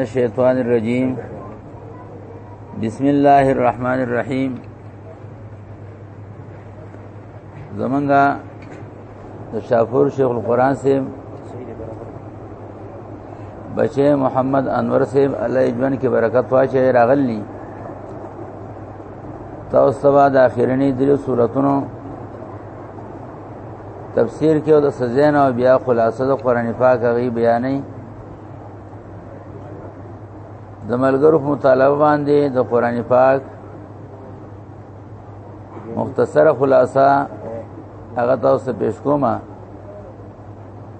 الشیطان الرجیم بسم الله الرحمن الرحیم زمونږه د شافور شیخ القرآن سے بچه محمد انور سے الله اجمن کې برکت واچي راغلی تاسو سبا د اخیرنی دریو سوراتونو تفسیر کې او د سزین او بیا خلاصه د قران پاک غي بیانې د ملګرو په مطالبه باندې د قران پاک مختصره خلاصه هغه تاسو پیش کومه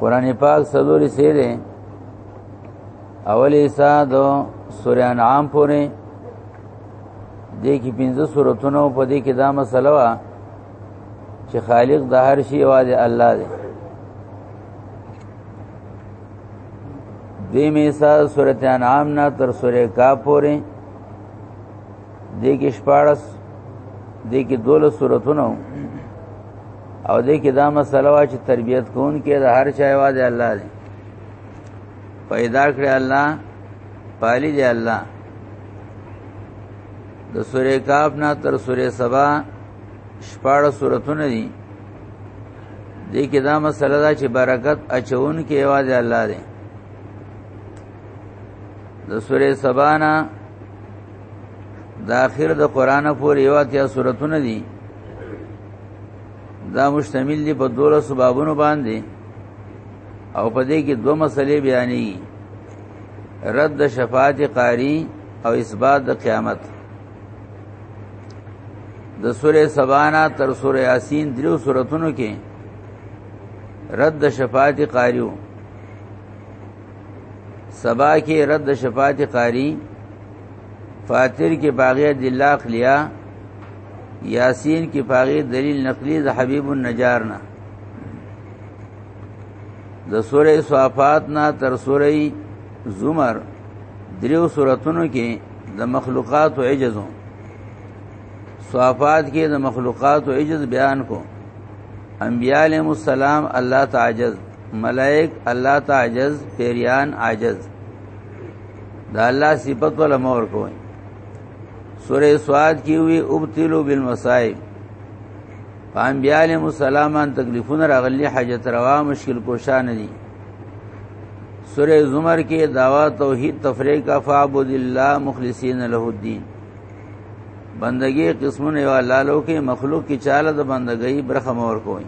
قران پاک سلوري سي دي اولی حصہ د سورہ انعام پورې د کی پنځه سورتونو په دې کې دا مسله وا چې خالق د هر شي واځي الله دی دې میسا سورته انعام نه تر سورې کا پورې دې کې شپارس دې کې دوله سورتونو او دې کې دا مسله وا چې تربيت کون کې د هر چا आवाज الله دی پیدا کړی الله پالی دی الله د سورې کاف نه تر سورې سبا شپاړه سورتونه دي دې کې دا مسله ده چې برکت اچون کې आवाज الله دی د سورې سبانا د اخر د قران پورې یو اتیا سوراتونه دي دا مشتمل دي په دوله سببونو باندې او په دې کې دوه مسلې بیانې رد شفاعت قاری او اثبات د قیامت د سوره سبانا تر سوره یاسین دریو سوراتونو کې رد شفاعت قاریو سبا کې رد شفاعت قاری فاتر کې باغی دلا خلیا یاسین کې باغی دلیل نقلی د حبیب النجار نه د سوره صافات نه تر سوره زمر دریو سوراتونو کې د مخلوقات او عجز صفات کې د مخلوقات او عجز بیان کو انبیاء علیهم السلام الله تعجز ملائک الله تعجز پیریان عاجز دا الله صفات ولا مور کوي سورې سواد کې وی ابتلوا بالمصائب فانبیاء علیهم السلام ان تکلیفونه راغلي حاجت روا مشکل کوشا نه دي سورہ زمر کې داوا توحید تفریق کا فعبد الله مخلصین له الدین بندگی قسمونه یو الله لو کې مخلوق کی چاله د بندګۍ برخه مور کوي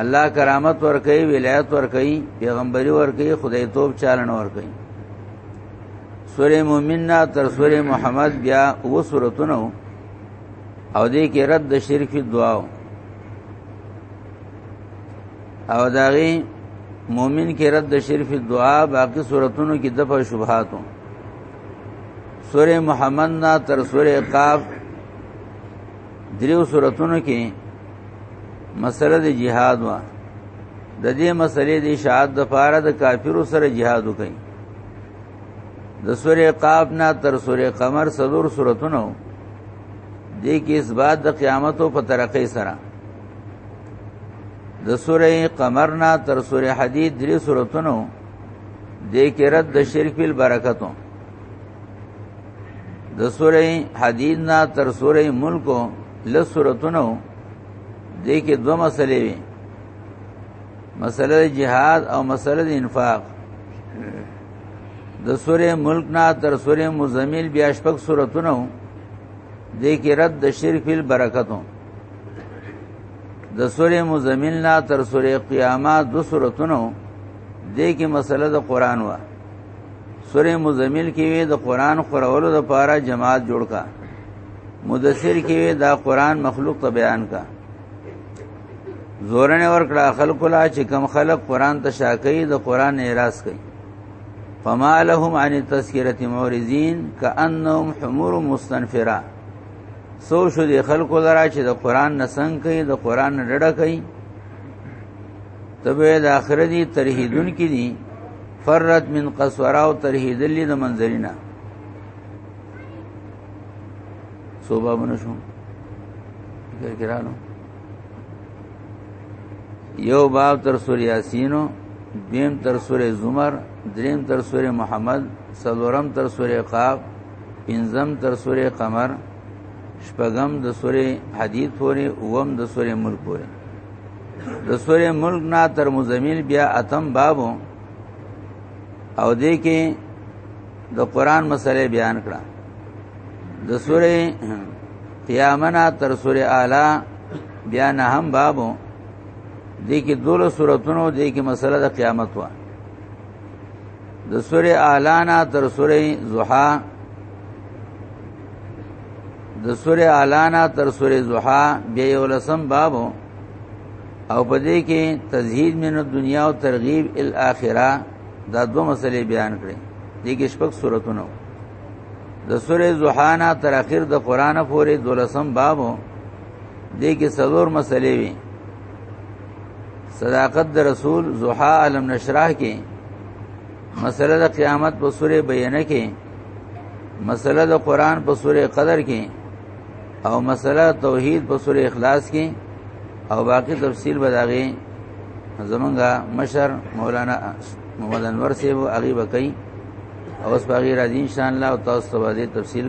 الله کرامت ور کوي ولایت ور کوي پیغمبري ور کوي خدای توپ چالن ور کوي سوره مومن تر سوره محمد بیا و سورتونو او دې کې رد شرک دعاو او داغي مؤمن کې رد د شرف دعا باقی صورتونو کې دفع شبهاتو سوره محمد نا تر سوره قاف دریو صورتونو کې مسله د جهاد وا د دې مسلې د اشاعت د فار د کافرو سره جهاد وکړي د سوره قاف نا تر سوره قمر سلور صورتونو دې کې اثبات د قیامت او په ترقې سره د سوره قمر نه تر سوره حدید درې سورتونو د کې رد د شرک په برکتو د سوره حدید نه تر سوره ملک له سورتونو د کې دوه مسلې وي مسله جهاد او مسله انفاق د سوره ملک نه تر سوره مزمل بیا شپږ سورتونو د کې رد د شرک په برکتو د سورې مزمل نه تر سورې قیامه دو سورتونو دې کې مسله د قران و سورې مزمل کې وی د قران خورولو د پاره جماعت جوړ کا مدثر کې وی دا قران مخلوق ته بیان کا زورن ور کړه خلق لا چې کم خلق قران ته شاکې د قران اعتراض کوي فما لهم عن التذکرة مورزین کأنهم حمور مستنفرہ سو شو دي خلکو لرا چې د قران نه څنګه کوي د قران نه ډډه کوي تبه د اخرت دي ترهیدون کې دي فرت من قسورا او ترهیدل د منظرینا صوبه بنو شو فکر کرانو یو باب تر سوره یاسینو دیم تر سوره زمر دریم تر سوره محمد سلورم تر سوره قاف پنځم تر سوره قمر شپږم د سوره حدید پورې اوم د سوره ملک پورې د سوره ملک نه تر مزمل بیا اتم بابو او دې کې د قران مسله بیان کړه د سوره قیامنا تر سوره اعلی بیا نه هم بابو دې کې دوله سوراتونو دې کې مسله د قیامت وه د سوره اعلانا تر سوره زوحا د سوره اعلانا تر سوره زوحا بیا یو لسم بابو او په دې کې تزهید من دنیا او ترغیب الاخره دا دو مسلې بیان کړې دې کې شپږ سوراتونه د سوره زوحا نه تر اخر د قران پورې دولسم بابو دې کې څلور مسلې وي صداقت د رسول زوحا علم نشرح کې مسله د قیامت په سوره بیانه کې مسله د قران په سوره قدر کې او مسله توحید په سوره اخلاص کې او باقی تفصیل بداغي زمونږه مشر مولانا محمد انور صاحب اغي بکئی او اس باغی راځي ان شاء الله او تاسو ته تفصیل